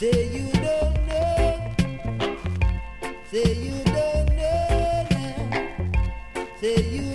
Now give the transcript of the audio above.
Say you don't know. Say you don't know now. Say you